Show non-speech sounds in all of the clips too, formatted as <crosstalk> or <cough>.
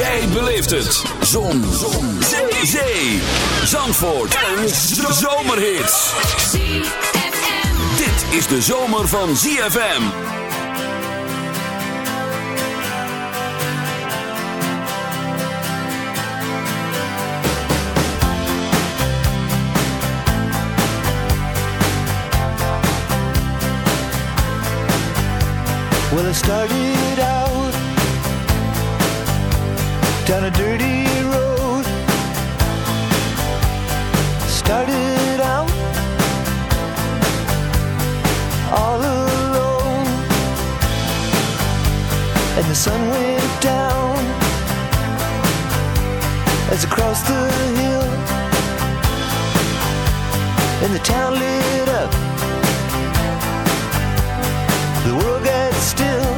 Jij beleeft het. Zon. Zon. Zee. Zee. Zandvoort. En zomerhits. Dit is de zomer van ZFM. Well, it started down a dirty road. Started out all alone, and the sun went down as I crossed the hill, and the town lit up. The world got still.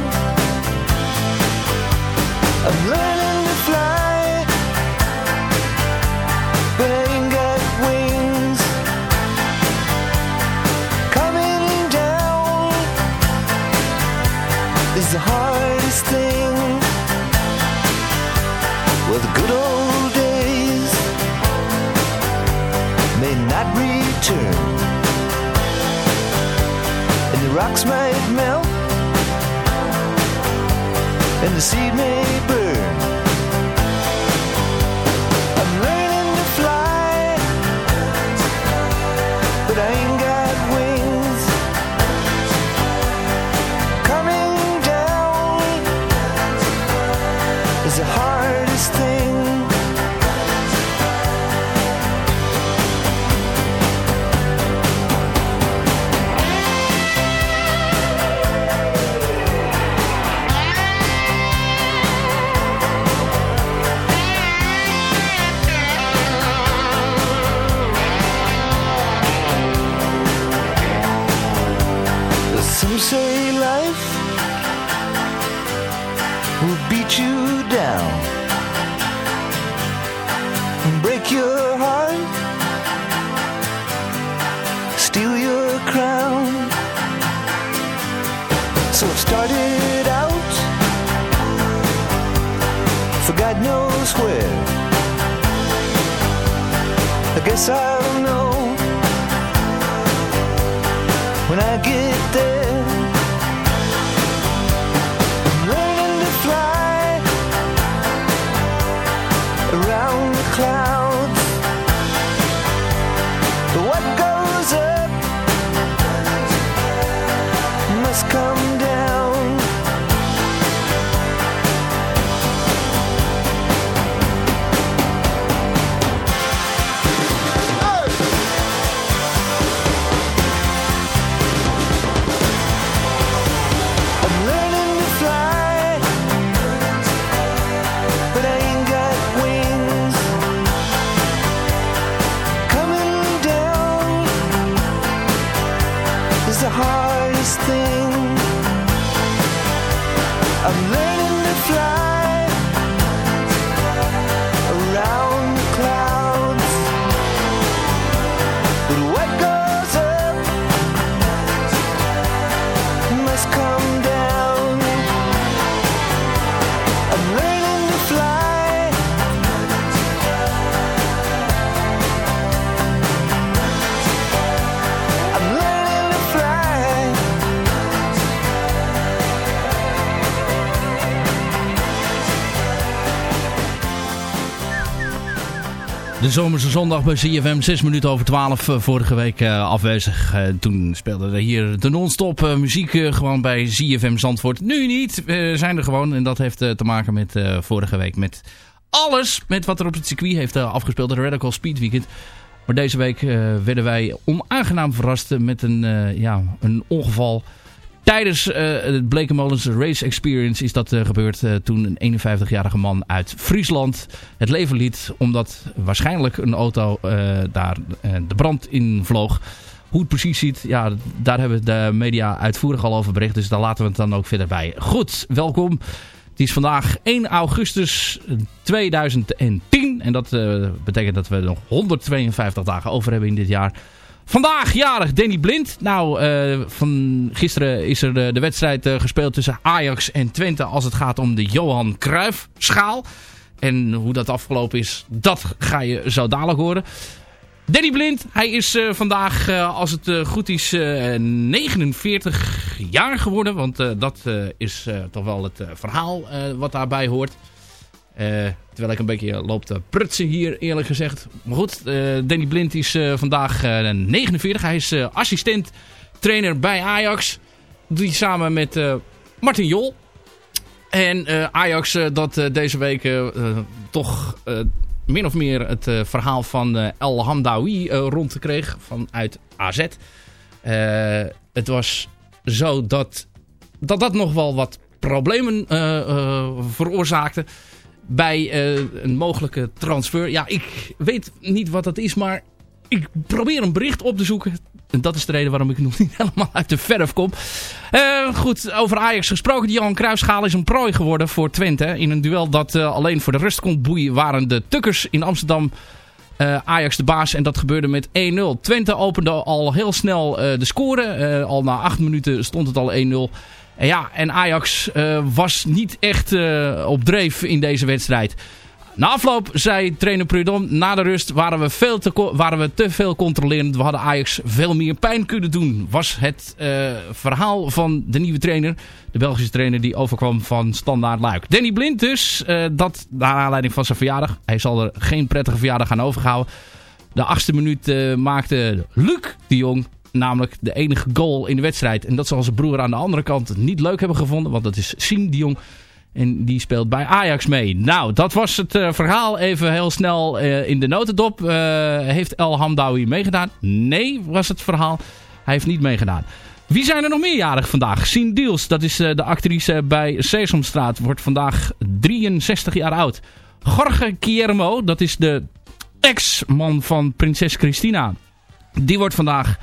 I'm learning return and the rocks might melt, and the seed may burn. Knows where. I guess I'll know when I get De zomerse zondag bij CFM, 6 minuten over 12, eh, vorige week eh, afwezig. Eh, toen speelde er hier de non-stop muziek gewoon bij CFM Zandvoort. Nu niet, we zijn er gewoon en dat heeft te maken met vorige week. Met alles, met wat er op het circuit heeft afgespeeld, de Radical Speed Weekend. Maar deze week werden wij onaangenaam verrast met een, ja, een ongeval... Tijdens eh, het Blekenmolens Race Experience is dat eh, gebeurd eh, toen een 51-jarige man uit Friesland het leven liet. Omdat waarschijnlijk een auto daar de brand in vloog. Hoe het precies ziet, ja, daar hebben de media uitvoerig al over bericht. Dus daar laten we het dan ook verder bij. Goed, welkom. Het is vandaag 1 augustus 2010. En dat betekent dat we nog 152 dagen over hebben in dit jaar. Vandaag jarig Danny Blind. Nou, eh, van gisteren is er de, wedstrijd eh, gespeeld tussen Ajax en Twente als het gaat om de Johan Cruijff schaal. En hoe dat afgelopen is, dat ga je zo dadelijk horen. Danny Blind, hij is uh, vandaag, als het goed is, 49 jaar geworden. Want dat is toch wel het verhaal wat daarbij hoort. Terwijl ik een beetje loop te prutsen hier, eerlijk gezegd. Maar goed, Danny Blind is vandaag 49. Hij is assistent trainer bij Ajax. Die samen met Martin Jol. En Ajax dat deze week toch min of meer het verhaal van El Hamdawi rond kreeg vanuit AZ. het was zo dat, dat dat nog wel wat problemen veroorzaakte bij een mogelijke transfer. Ja, ik weet niet wat dat is, maar ik probeer een bericht op te zoeken. En dat is de reden waarom ik nog <laughs> niet helemaal uit de verf kom. Uh, goed, over Ajax gesproken. Die Johan Cruijffschaal is een prooi geworden voor Twente. In een duel dat uh, alleen voor de rust kon boeien waren de Tukkers in Amsterdam... Ajax de baas en dat gebeurde met 1-0. Twente opende al heel snel de score. al na 8 minuten stond het al 1-0. En ja, en Ajax was niet echt op dreef in deze wedstrijd. Na afloop zei trainer Prudhomme, na de rust waren we, veel te, waren we te veel controlerend. We hadden Ajax veel meer pijn kunnen doen. Was het uh, verhaal van de nieuwe trainer. De Belgische trainer die overkwam van Standaard Luik. Danny Blind dus, uh, dat naar aanleiding van zijn verjaardag. Hij zal er geen prettige verjaardag aan overhouden. De achtste minuut maakte Luc de Jong namelijk de enige goal in de wedstrijd. En dat zal zijn broer aan de andere kant niet leuk hebben gevonden. Want dat is Siem de. En die speelt bij Ajax mee. Nou, dat was het uh, verhaal even heel snel uh, in de notendop. Uh, heeft El Hamdawi meegedaan? Nee, was het verhaal. Hij heeft niet meegedaan. Wie zijn er nog meerjarig vandaag? Sien Diels, dat is de actrice bij Sesamstraat, wordt vandaag 63 jaar oud. Jorge Guillermo, dat is de ex-man van prinses Christina. Die wordt vandaag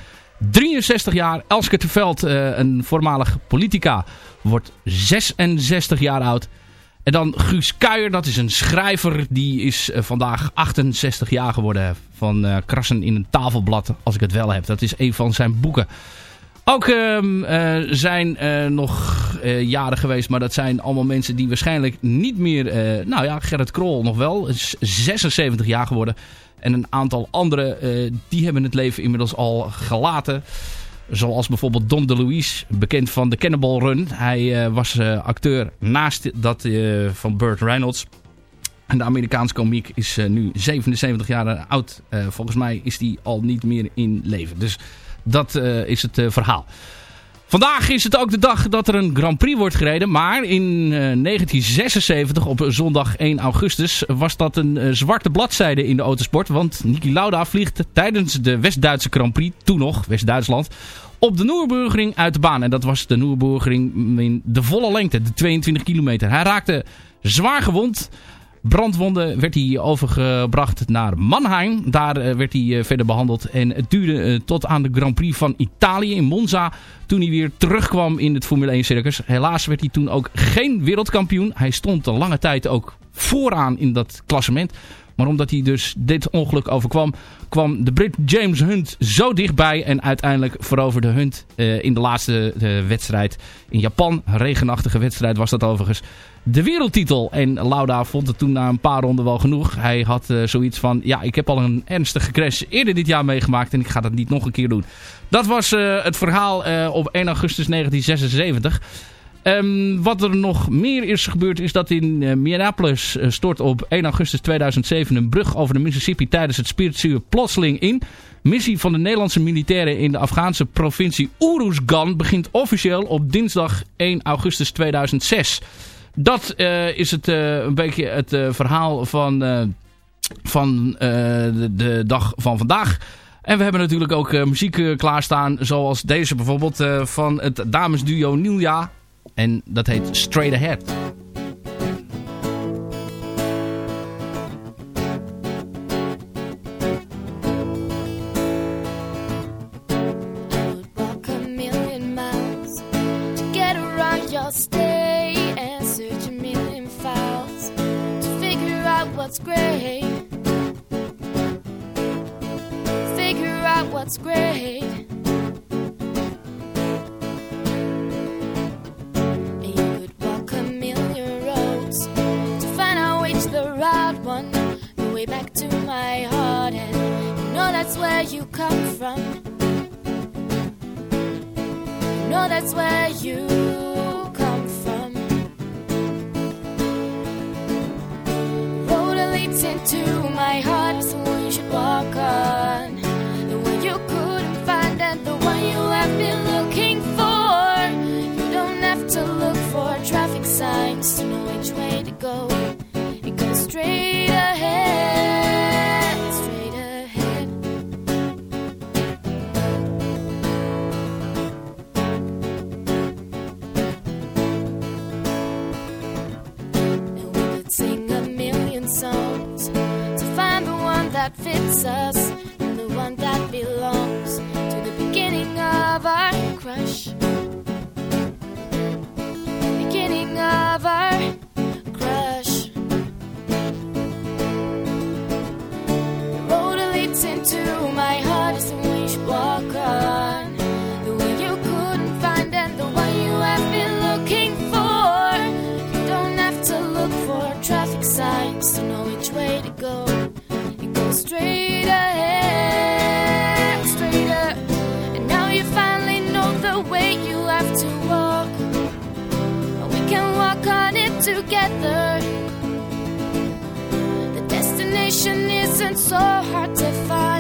63 jaar. Elske Terveld, een voormalig politica wordt 66 jaar oud. En dan Guus Kuijer, dat is een schrijver. Die is uh, vandaag 68 jaar geworden. Van uh, Krassen in een tafelblad, als ik het wel heb. Dat is een van zijn boeken. Ook uh, zijn nog jaren geweest. Maar dat zijn allemaal mensen die waarschijnlijk niet meer... nou ja, Gerrit Krol nog wel. Is 76 jaar geworden. En een aantal anderen die hebben het leven inmiddels al gelaten. Zoals bijvoorbeeld Don DeLuise, bekend van de Cannibal Run. Hij uh, was uh, acteur naast dat uh, van Burt Reynolds. En de Amerikaanse komiek is nu 77 jaar oud. volgens mij is die al niet meer in leven. Dus dat is het verhaal. Vandaag is het ook de dag dat er een Grand Prix wordt gereden. Maar in 1976, op zondag 1 augustus, was dat een zwarte bladzijde in de autosport. Want Niki Lauda vliegt tijdens de West-Duitse Grand Prix, toen nog West-Duitsland, op de Noerburgring uit de baan. En dat was de Noerburgring in de volle lengte, de 22 kilometer. Hij raakte zwaar gewond. Brandwonden werd hij overgebracht naar Mannheim. Daar eh, werd hij eh, verder behandeld. En het duurde eh, tot aan de Grand Prix van Italië in Monza. Toen hij weer terugkwam in het Formule 1 circus. Helaas werd hij toen ook geen wereldkampioen. Hij stond een lange tijd ook vooraan in dat klassement. Maar omdat hij dus dit ongeluk overkwam, kwam de Brit James Hunt zo dichtbij. En uiteindelijk veroverde Hunt in de laatste wedstrijd in Japan. Regenachtige wedstrijd was dat overigens. De wereldtitel. En Lauda vond het toen na een paar ronden wel genoeg. Hij had uh, zoiets van, ja ik heb al een ernstige crash eerder dit jaar meegemaakt. En ik ga dat niet nog een keer doen. Dat was het verhaal op 1 augustus 1976. Um, wat er nog meer is gebeurd is dat in Minneapolis stort op 1 augustus 2007 een brug over de Mississippi tijdens het spiritueel plotseling in. Missie van de Nederlandse militairen in de Afghaanse provincie Uruzgan begint officieel op dinsdag 1 augustus 2006. Dat uh, is het, een beetje het verhaal van, van de, de, dag van vandaag. En we hebben natuurlijk ook muziek klaarstaan zoals deze bijvoorbeeld van het damesduo Nilja En dat heet Straight Ahead. Traffic to know which way to go. You go straight ahead, straight up. And now you finally know the way you have to walk. We can walk on it together. The destination isn't so hard to find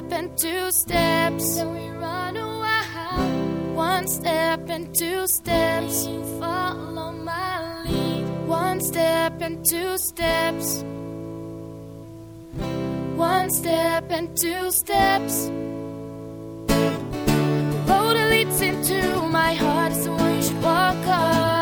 step and two steps, then we run a while. One step and two steps, you follow my lead. One step and two steps. One step and two steps. The road leads into my heart one you should walk on.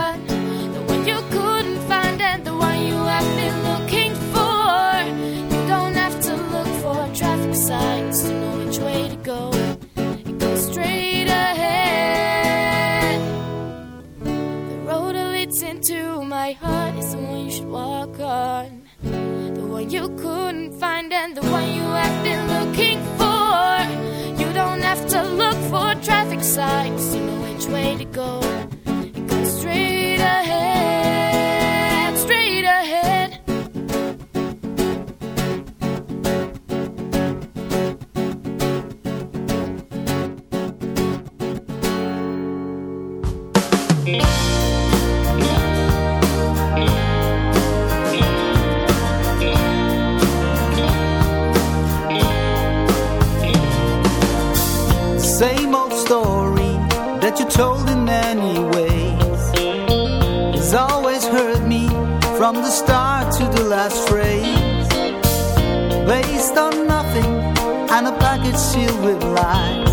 You couldn't find and the one you have been looking for. You don't have to look for traffic signs to know which way to go. It goes straight ahead, that you told in many ways has always hurt me from the start to the last phrase. Based on nothing and a package sealed with lies.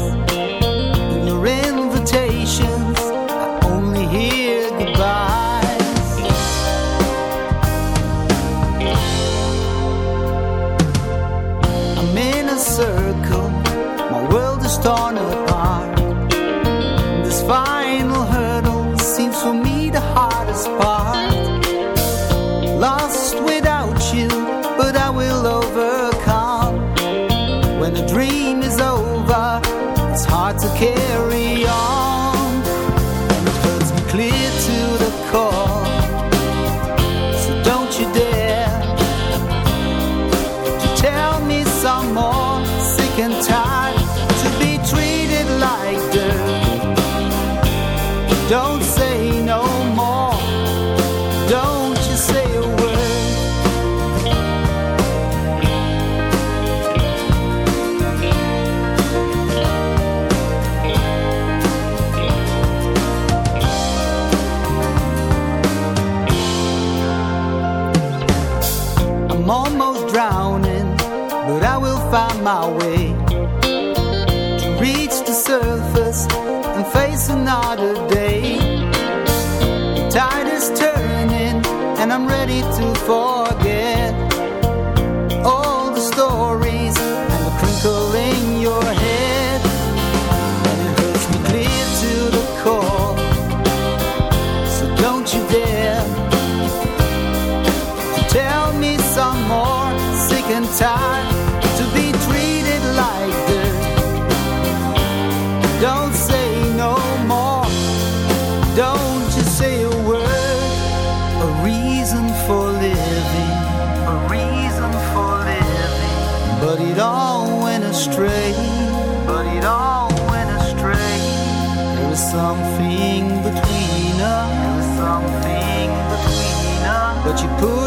Face another day. The tide is turning, and I'm ready to forget all the stories and the crinkle in your head. And it hurts me clear to the core. So don't you dare Tell me some more, sick and tired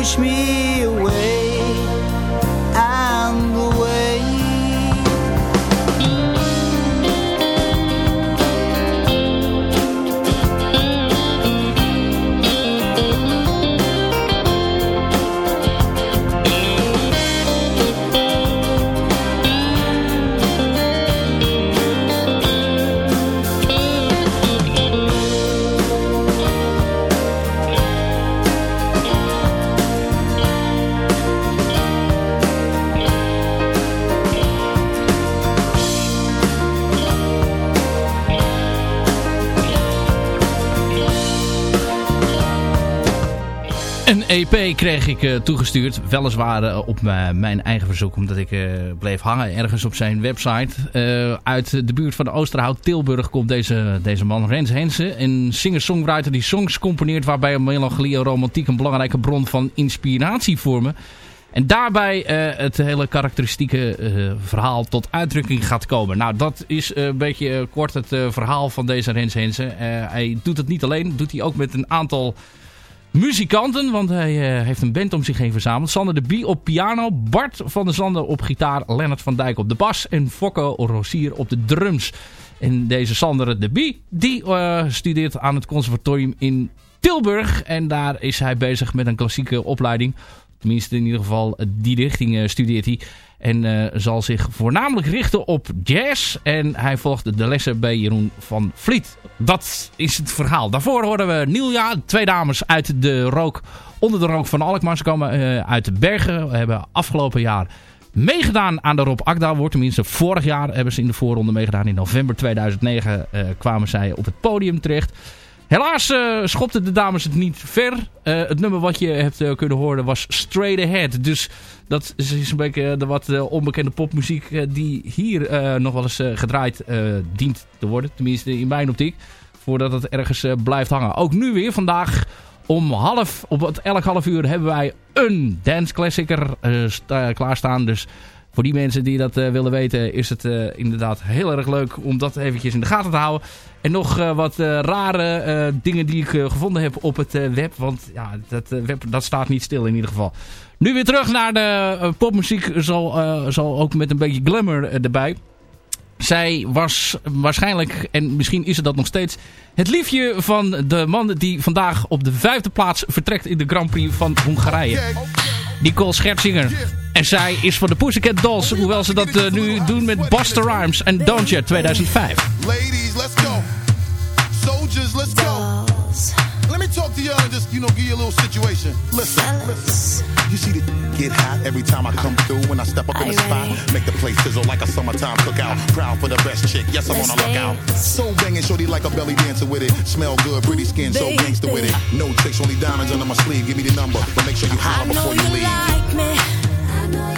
20 mil. Kreeg ik eh, toegestuurd. Weliswaar eh, op mijn eigen verzoek. Omdat ik eh, bleef hangen ergens op zijn website. Eh, uit de buurt van de Oosterhout, Tilburg, komt deze, deze man. Rens Hensen. Een singer-songwriter die songs componeert. Waarbij melancholie en romantiek een belangrijke bron van inspiratie vormen. En daarbij eh, het hele karakteristieke eh, verhaal tot uitdrukking gaat komen. Nou, dat is een beetje eh, kort het eh, verhaal van deze Rens Hensen. Eh, hij doet het niet alleen. doet hij ook met een aantal muzikanten. Want hij eh, heeft een band om zich heen verzameld. Sander de Bie op piano. Bart van der Zanden op gitaar. Lennart van Dijk op de bas. En Fokke Rosier op de drums. En deze Sander de Bie, die eh, studeert aan het conservatorium in Tilburg. En daar is hij bezig met een klassieke opleiding. Tenminste, in ieder geval die richting eh, studeert hij. En eh, zal zich voornamelijk richten op jazz. En hij volgt de lessen bij Jeroen van Vliet. Dat is het verhaal. Daarvoor horen we Nielja, twee dames uit de rook, onder de rook van Alkmaar. Ze komen eh, uit de bergen. We hebben afgelopen jaar meegedaan aan de Rob Akda wordt. Tenminste, vorig jaar hebben ze in de voorronde meegedaan. In november 2009 eh, kwamen zij op het podium terecht. Helaas eh, schopten de dames het niet ver. Eh, het nummer wat je hebt eh, kunnen horen was Straight Ahead. Dus dat is een beetje de wat onbekende popmuziek die hier nog wel eens gedraaid dient te worden. Tenminste in mijn optiek. Voordat het ergens blijft hangen. Ook nu weer vandaag om half, op het elk half uur hebben wij een dance classicer sta- klaarstaan. Dus voor die mensen die dat eh, willen weten is het eh, inderdaad heel erg leuk om dat eventjes in de gaten te houden. En nog eh, wat rare dingen die ik gevonden heb op het web. Want ja, dat web dat staat niet stil in ieder geval. Nu weer terug naar de popmuziek. Zal, zal ook met een beetje glamour erbij. Zij was waarschijnlijk, en misschien is het dat nog steeds, het liefje van de man die vandaag op de vijfde plaats vertrekt in de Grand Prix van Hongarije. Nicole Scherzinger. En zij is van de Pussycat Dolls, hoewel ze dat eh, nu doen met Buster Rhymes en Don't You 2005. Ladies, let's go. Soldiers, let's go. Let me talk to y'all and just, you know, give you a little situation. Listen, listen. You see the get hot every time I come through when I step up in the you spot. ready? Make the place sizzle like a summertime cookout. Proud for the best chick. Yes, I'm Let's on a lookout. dance. So banging, shorty like a belly dancer with it. Smell good, pretty skin, so gangster with it. No tricks, only diamonds under my sleeve. Give me the number, but make sure you holler before you you leave. like me. I know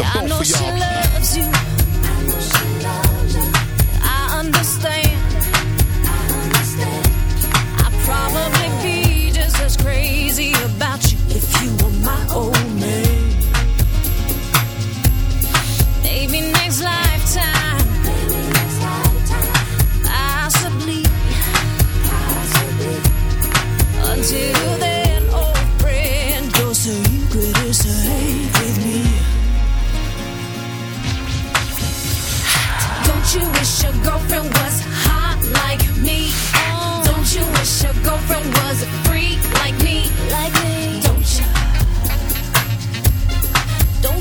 the Yeah, I boat know for she y'all. loves you. I understand. I'd probably be just as crazy about you if you were my old man. Maybe next lifetime.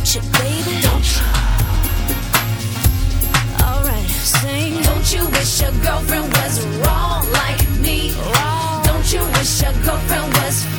Don't you? Alright. Don't you wish your girlfriend was wrong like me? Wrong. Don't you wish your girlfriend was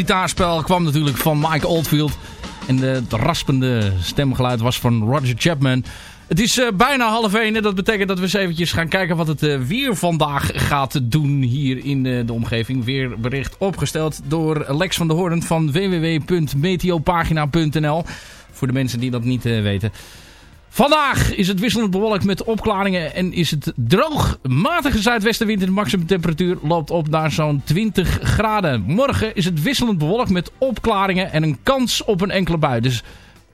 gitaarspel kwam natuurlijk van Mike Oldfield. En het raspende stemgeluid was van Roger Chapman. Het is uh, bijna half één en dat betekent dat we eens eventjes gaan kijken wat het uh, weer vandaag gaat doen hier in uh, de omgeving. Weerbericht opgesteld door Lex van der Hoorn van www.meteopagina.nl. Voor de mensen die dat niet weten. Vandaag is het wisselend bewolkt met opklaringen en is het droog. Matige zuidwestenwind en de maximumtemperatuur loopt op naar zo'n 20 graden. Morgen is het wisselend bewolkt met opklaringen en een kans op een enkele bui. Dus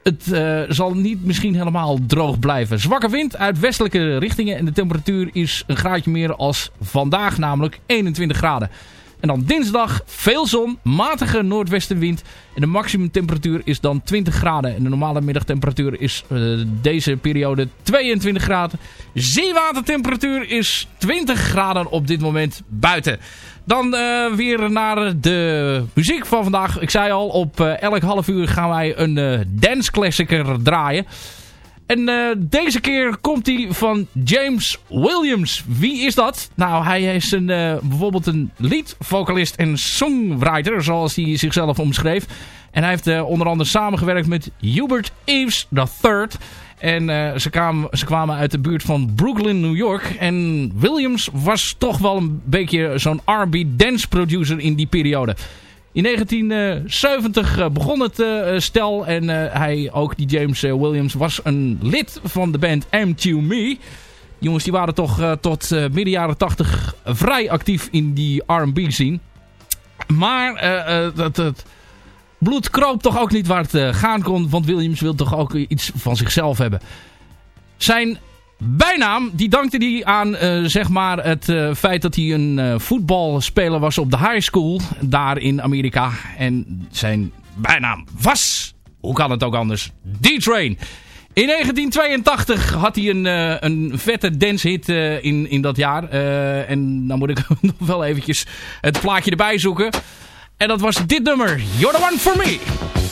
het uh, zal niet misschien helemaal droog blijven. Zwakke wind uit westelijke richtingen en de temperatuur is een graadje meer als vandaag, namelijk 21 graden. En dan dinsdag veel zon, matige noordwestenwind. En de maximumtemperatuur is dan 20 graden. En de normale middagtemperatuur is uh, deze periode 22 graden. Zeewatertemperatuur is 20 graden op dit moment buiten. Dan uh, weer naar de muziek van vandaag. Ik zei al, op uh, elk half uur gaan wij een dance classicer draaien. En uh, deze keer komt hij van James Williams. Wie is dat? Nou, hij is een, uh, bijvoorbeeld een liedvocalist en songwriter, zoals hij zichzelf omschreef. En hij heeft uh, onder andere samengewerkt met Hubert Eves III. En ze, kwamen, ze kwamen uit de buurt van Brooklyn, New York. En Williams was toch wel een beetje zo'n R&B dance producer in die periode. In 1970 begon het uh, stel en hij, ook die James Williams, was een lid van de band M2 Me. Jongens, die waren toch tot midden jaren 80 vrij actief in die R&B scene. Maar dat, bloed kroop toch ook niet waar het gaan kon, want Williams wil toch ook iets van zichzelf hebben. Zijn bijnaam, die dankte hij aan uh, zeg maar het uh, feit dat hij een uh, voetbalspeler was op de high school daar in Amerika. En zijn bijnaam was, hoe kan het ook anders, D-Train. In 1982 had hij een, een vette dancehit in, in dat jaar. en dan moet ik <laughs> nog wel eventjes het plaatje erbij zoeken. En dat was dit nummer, You're the one for me.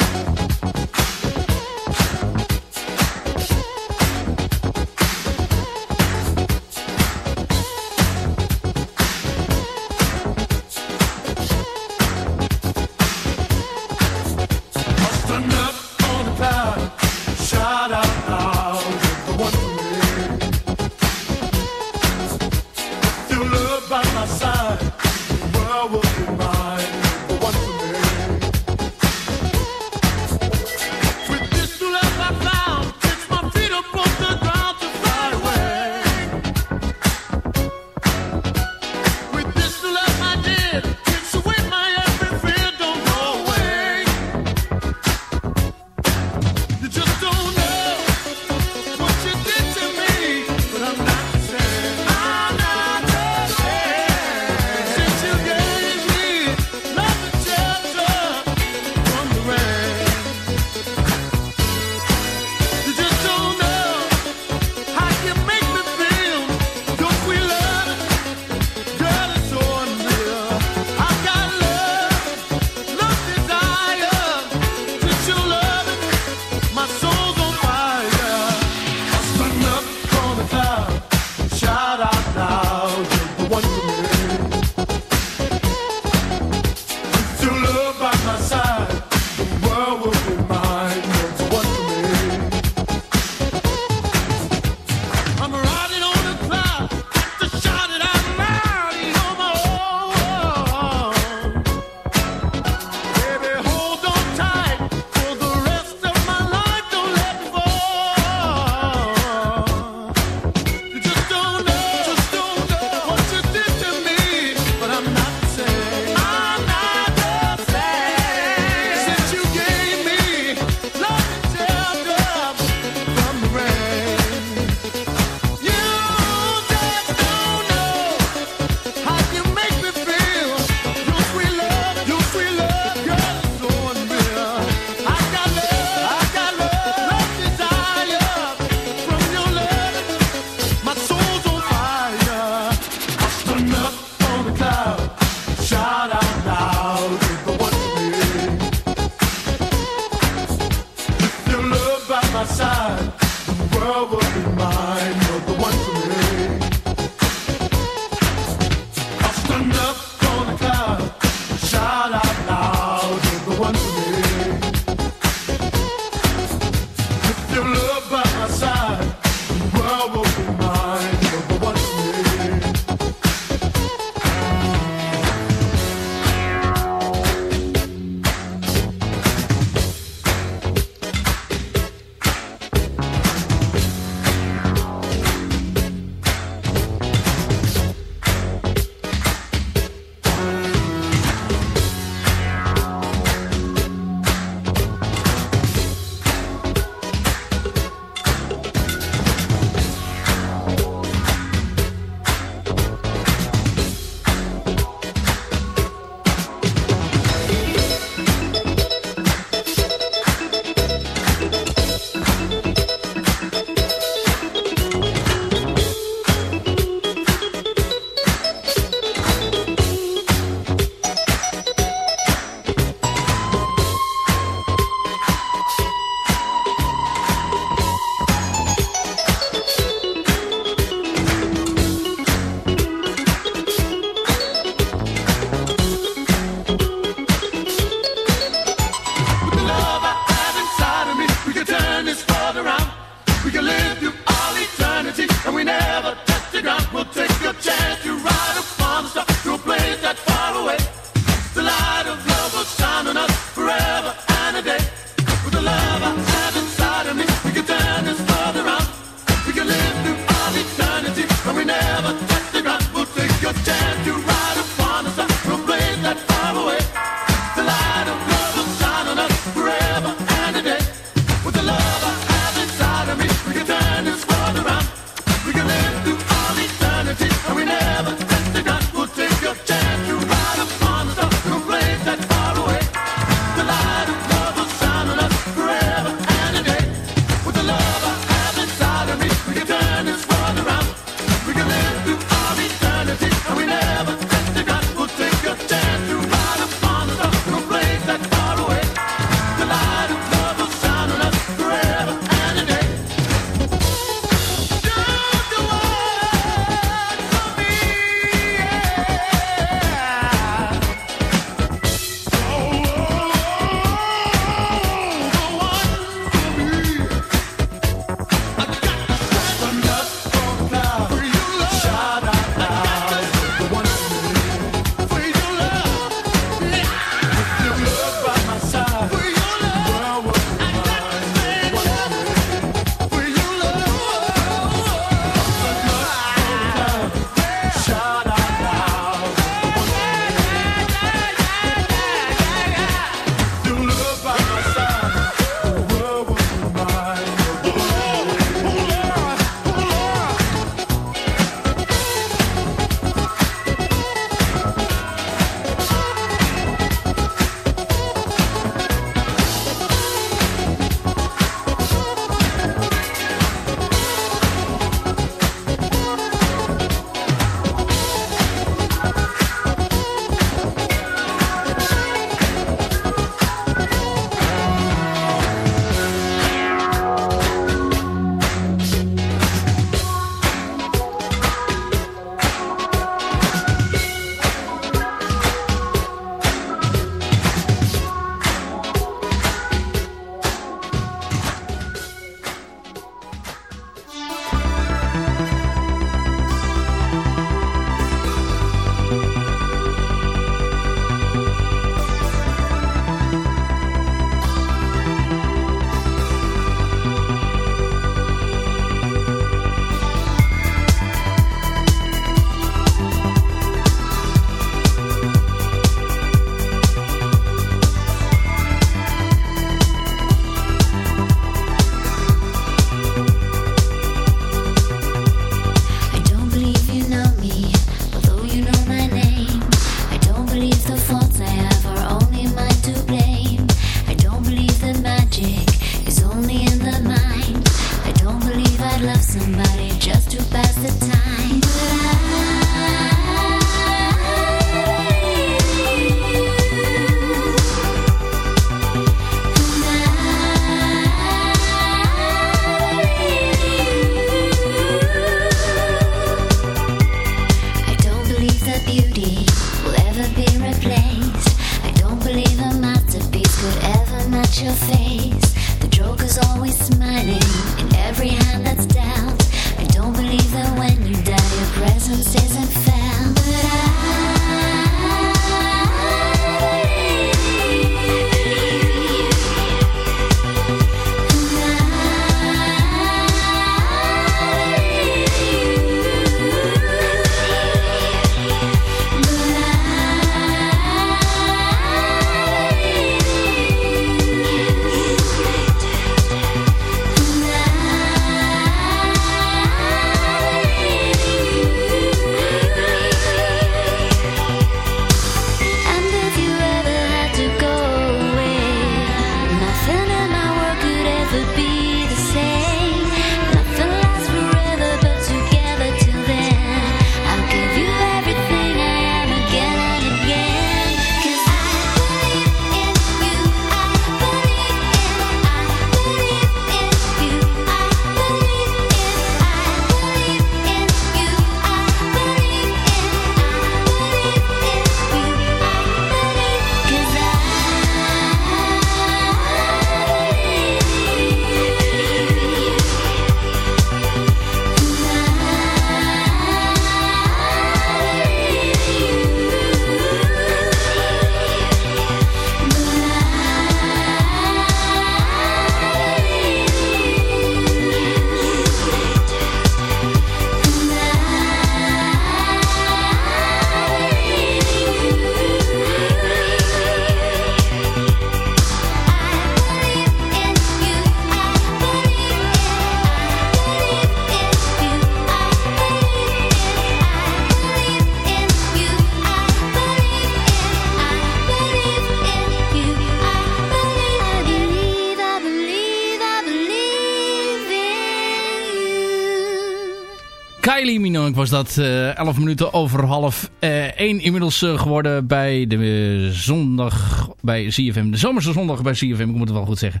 Kylie Minogue was dat. eh 11 minuten over half 1 inmiddels eh, geworden bij de eh, zondag bij CFM. De zomerse zondag bij CFM, ik moet het wel goed zeggen.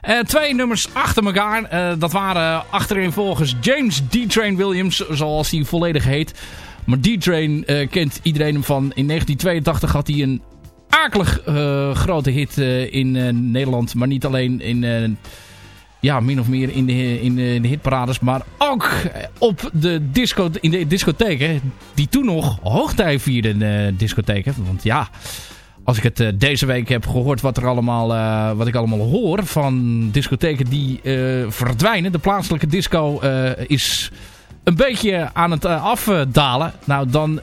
Eh, twee nummers achter elkaar. Eh, dat waren achterin volgens James D-Train Williams, zoals hij volledig heet. Maar D-Train eh, kent iedereen hem van. In 1982 had hij een akelig eh, grote hit eh, in eh, Nederland. Maar niet alleen in... ja, min of meer in de, in de, hitparades. Maar ook op de disco, in de discotheken. Die toen nog hoogtij vierden, eh, discotheken. Want ja, als ik het eh, deze week heb gehoord wat, er allemaal, eh, wat ik allemaal hoor van discotheken die verdwijnen. De plaatselijke disco is een beetje aan het afdalen. Nou, dan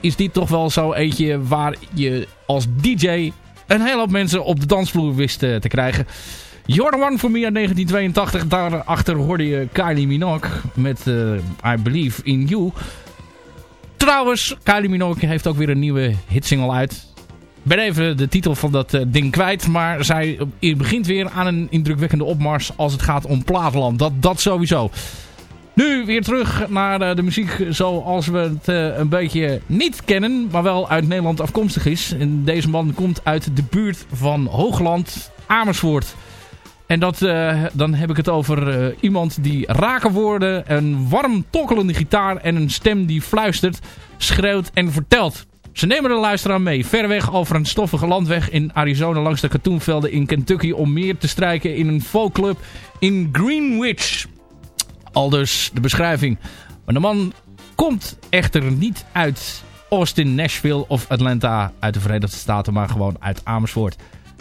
is dit toch wel zo eentje waar je als DJ een hele hoop mensen op de dansvloer wist te krijgen. Jordan One for Me uit 1982. Daarachter hoorde je Kylie Minogue met eh, I Believe in You. Trouwens, Kylie Minogue heeft ook weer een nieuwe hitsingle uit. Ik ben even de titel van dat eh, ding kwijt. Maar zij eh, begint weer aan een indrukwekkende opmars als het gaat om plaatland. Dat, dat sowieso. Nu weer terug naar de muziek zoals we het een beetje niet kennen. Maar wel uit Nederland afkomstig is. Deze man komt uit de buurt van Hoogland, Amersfoort. En dat, eh, dan heb ik het over eh, iemand die rake woorden, een warm tokkelende gitaar en een stem die fluistert, schreeuwt en vertelt. Ze nemen de luisteraar mee, ver weg over een stoffige landweg in Arizona langs de katoenvelden in Kentucky om meer te strijken in een folkclub in Greenwich. Aldus de beschrijving. Maar de man komt echter niet uit Austin, Nashville of Atlanta uit de Verenigde Staten, maar gewoon uit Amersfoort.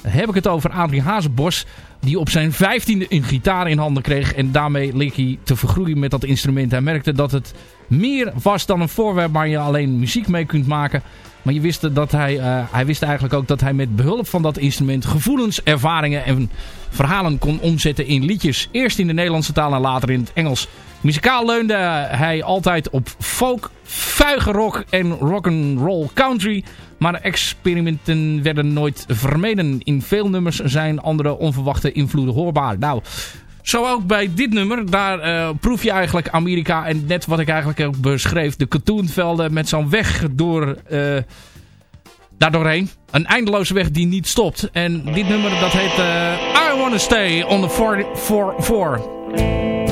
Heb ik het over Adrie Hazenbos, die op zijn vijftiende een gitaar in handen kreeg. En daarmee leek hij te vergroeien met dat instrument. Hij merkte dat het meer was dan een voorwerp waar je alleen muziek mee kunt maken. Maar je wist dat hij, eh, hij wist eigenlijk ook dat hij met behulp van dat instrument gevoelens, ervaringen en verhalen kon omzetten in liedjes. Eerst in de Nederlandse taal en later in het Engels. Muzikaal leunde hij altijd op folk, vuige rock en rock'n'roll country. Maar experimenten werden nooit vermeden. In veel nummers zijn andere onverwachte invloeden hoorbaar. Nou, zo ook bij dit nummer. Daar eh, proef je eigenlijk Amerika. En net wat ik eigenlijk ook beschreef. De katoenvelden met zo'n weg door... eh daar doorheen. Een eindeloze weg die niet stopt. En dit nummer dat heet eh, I Wanna Stay on the 444.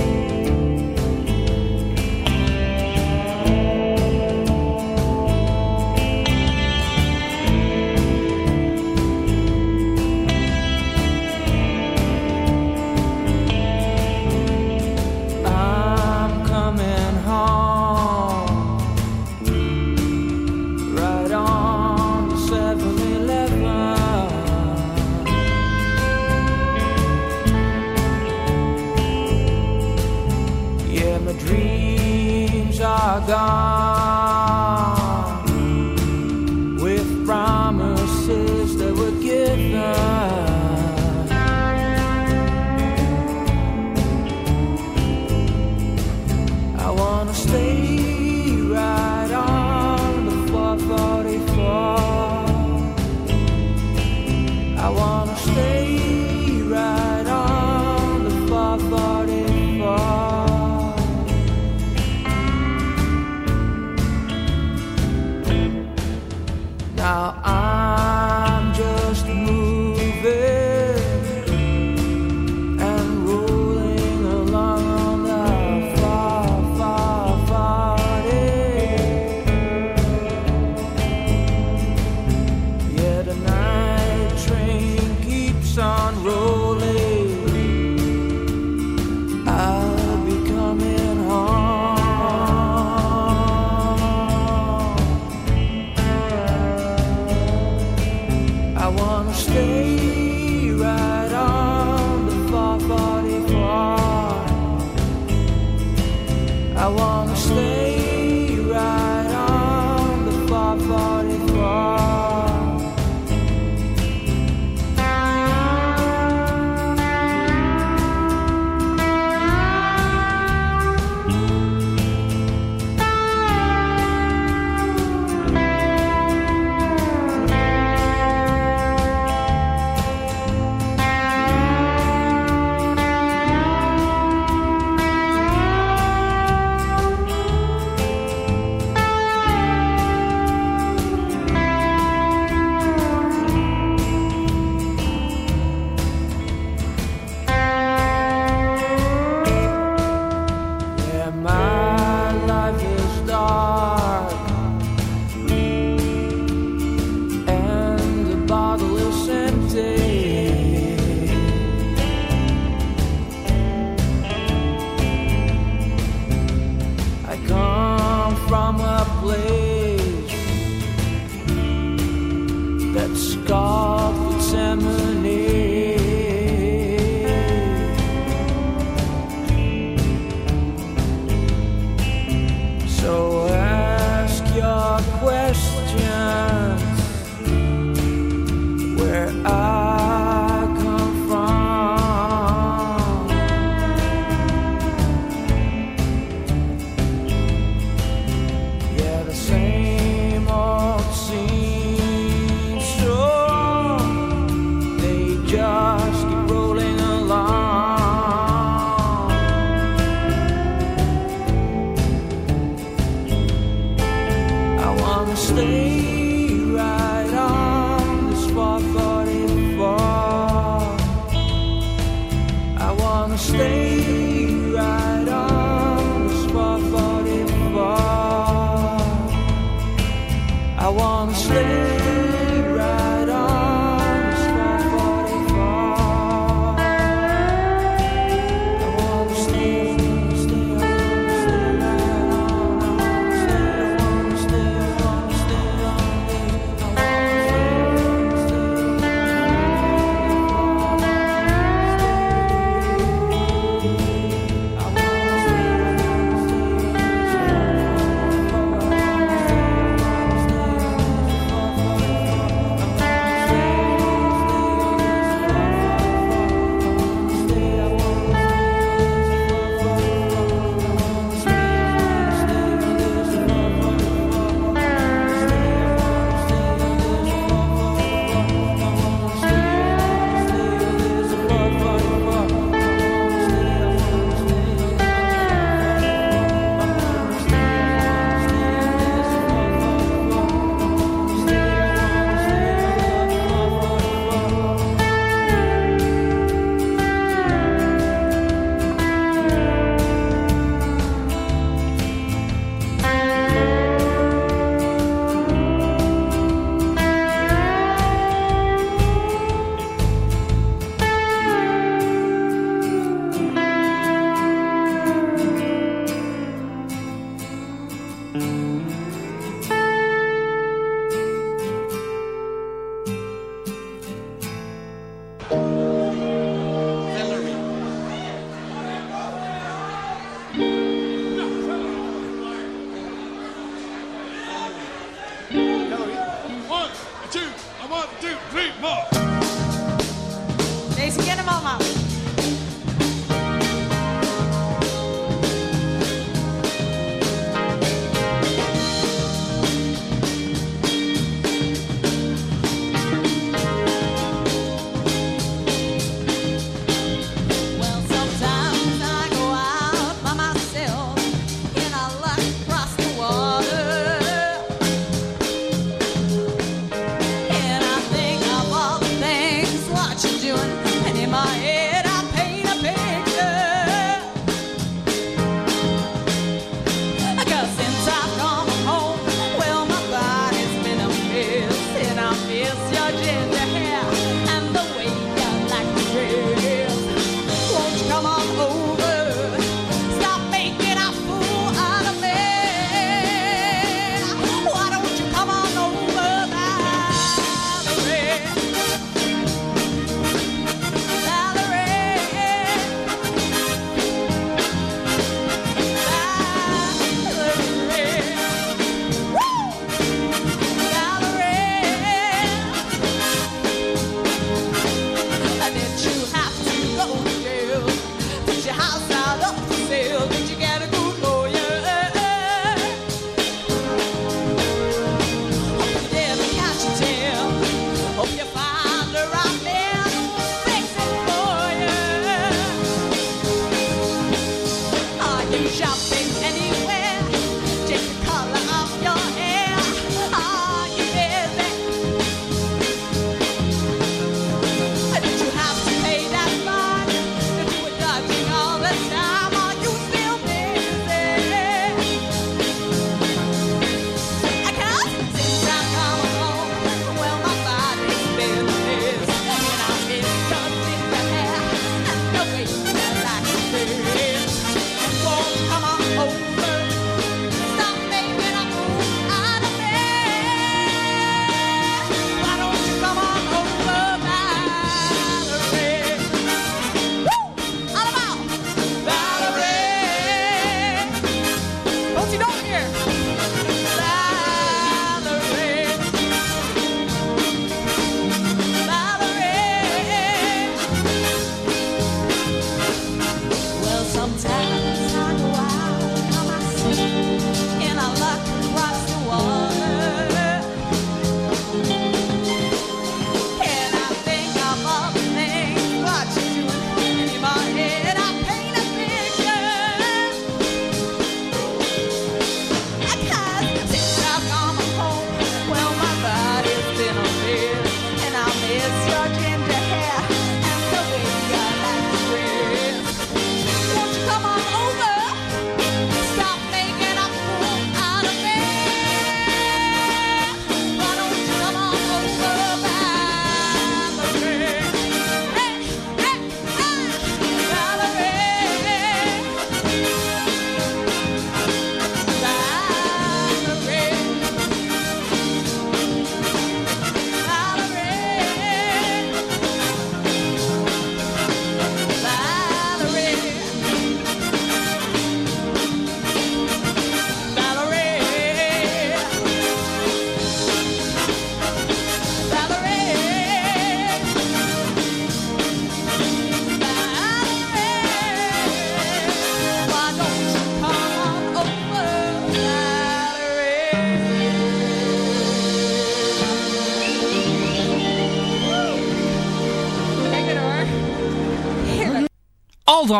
Are gone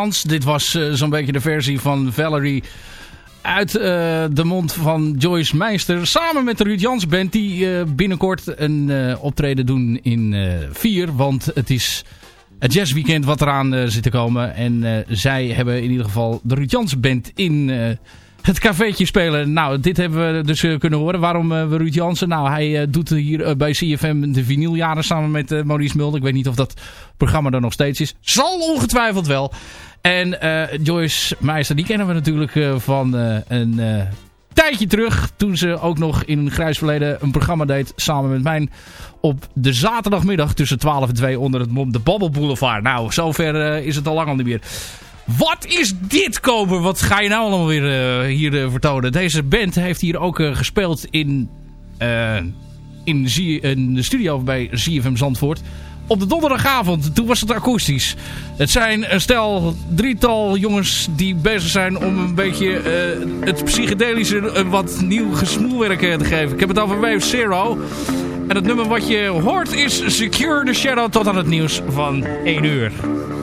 Althans, dit was eh, zo'n beetje de versie van Valerie uit eh, de mond van Joyce Meister. Samen met de Ruud Jans Band die eh, binnenkort een eh, optreden doen in eh 4. Want het is het jazzweekend wat eraan zit te komen. En zij hebben in ieder geval de Ruud Jans Band in het cafeetje spelen. Nou, dit hebben we dus kunnen horen. Waarom we Ruud Jansen? Nou, hij doet hier bij CFM de vinyljaren samen met Maurice Mulder. Ik weet niet of dat programma er nog steeds is. Zal ongetwijfeld wel. En eh, Joyce Meister, die kennen we natuurlijk eh, van eh, een tijdje terug. Toen ze ook nog in een grijs verleden een programma deed samen met mij op de zaterdagmiddag tussen 12 en 2 onder het de Babbel Boulevard. Nou, zover is het al lang al niet meer. Wat is dit, Koper? Wat ga je nou allemaal weer hier vertonen? Deze band heeft hier ook gespeeld in... in, in de studio bij ZFM Zandvoort. Op de donderdagavond, toen was het akoestisch. Het zijn een stel, drietal jongens die bezig zijn om een beetje eh, het psychedelische een wat nieuw gesmoelwerk eh, te geven. Ik heb het over Wave Zero. En het nummer wat je hoort is Secure the Shadow tot aan het nieuws van 1 uur. uur.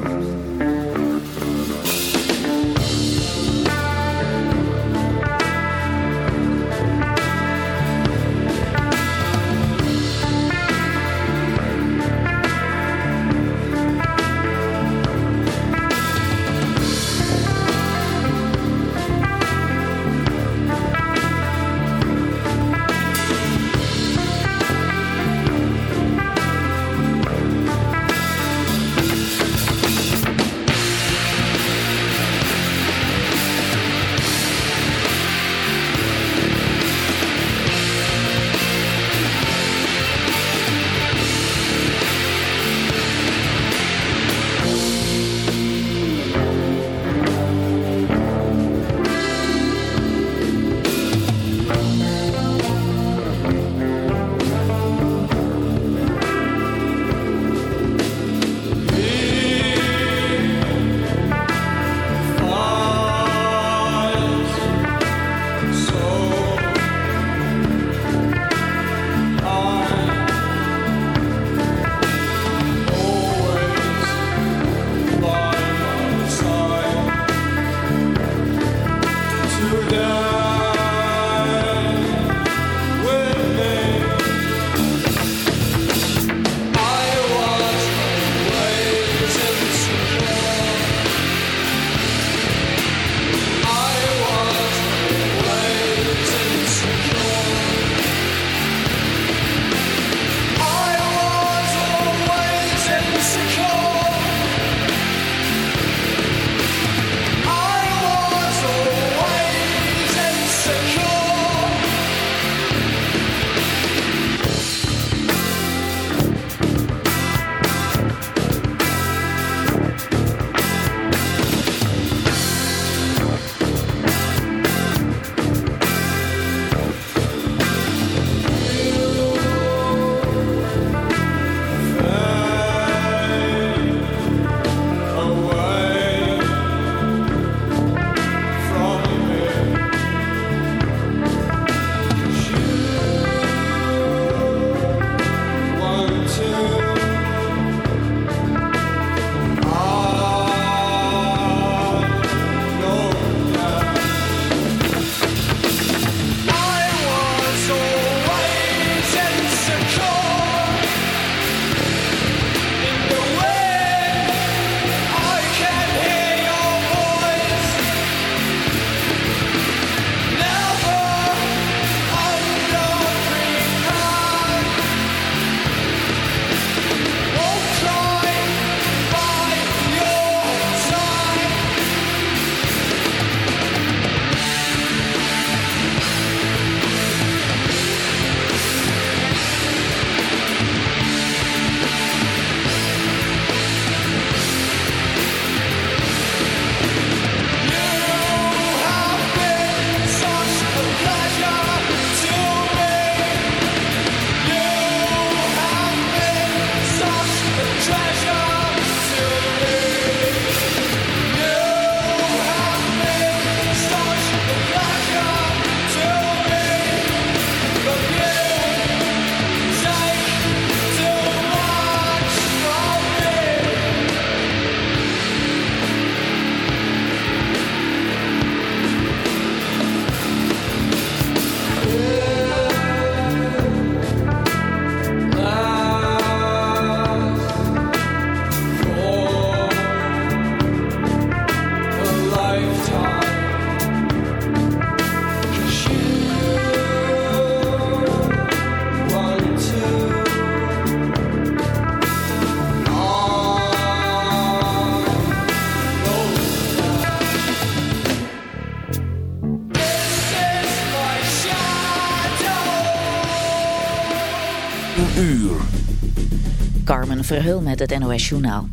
Verheul met het NOS Journaal.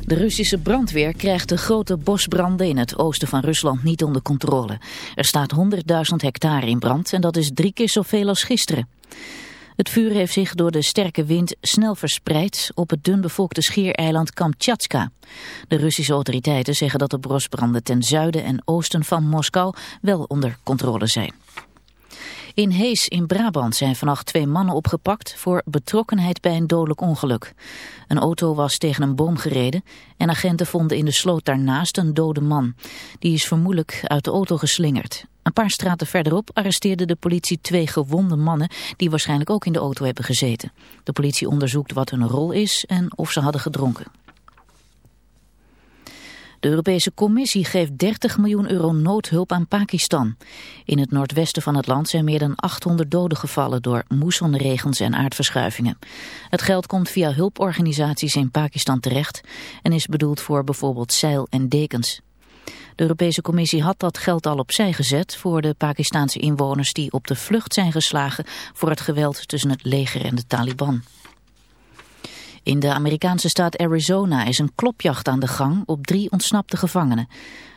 De Russische brandweer krijgt de grote bosbranden in het oosten van Rusland niet onder controle. Er staat 100.000 hectare in brand en dat is drie keer zoveel als gisteren. Het vuur heeft zich door de sterke wind snel verspreid op het dunbevolkte schiereiland Kamtjatka. De Russische autoriteiten zeggen dat de bosbranden ten zuiden en oosten van Moskou wel onder controle zijn. In Hees in Brabant zijn vannacht twee mannen opgepakt voor betrokkenheid bij een dodelijk ongeluk. Een auto was tegen een boom gereden en agenten vonden in de sloot daarnaast een dode man. Die is vermoedelijk uit de auto geslingerd. Een paar straten verderop arresteerde de politie twee gewonde mannen die waarschijnlijk ook in de auto hebben gezeten. De politie onderzoekt wat hun rol is en of ze hadden gedronken. De Europese Commissie geeft 30 miljoen euro noodhulp aan Pakistan. In het noordwesten van het land zijn meer dan 800 doden gevallen door moessonregens en aardverschuivingen. Het geld komt via hulporganisaties in Pakistan terecht en is bedoeld voor bijvoorbeeld zeil en dekens. De Europese Commissie had dat geld al opzij gezet voor de Pakistanse inwoners die op de vlucht zijn geslagen voor het geweld tussen het leger en de Taliban. In de Amerikaanse staat Arizona is een klopjacht aan de gang op drie ontsnapte gevangenen.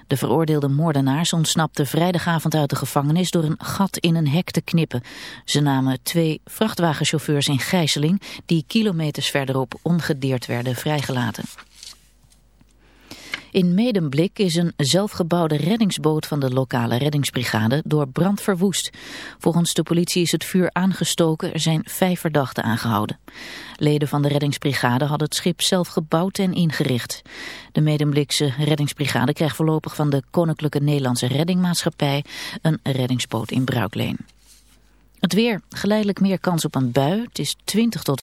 De veroordeelde moordenaars ontsnapten vrijdagavond uit de gevangenis door een gat in een hek te knippen. Ze namen twee vrachtwagenchauffeurs in gijzeling die kilometers verderop ongedeerd werden vrijgelaten. In Medemblik is een zelfgebouwde reddingsboot van de lokale reddingsbrigade door brand verwoest. Volgens de politie is het vuur aangestoken, er zijn vijf verdachten aangehouden. Leden van de reddingsbrigade hadden het schip zelf gebouwd en ingericht. De Medemblikse reddingsbrigade krijgt voorlopig van de Koninklijke Nederlandse Reddingmaatschappij een reddingsboot in bruikleen. Het weer, geleidelijk meer kans op een bui, het is 20 tot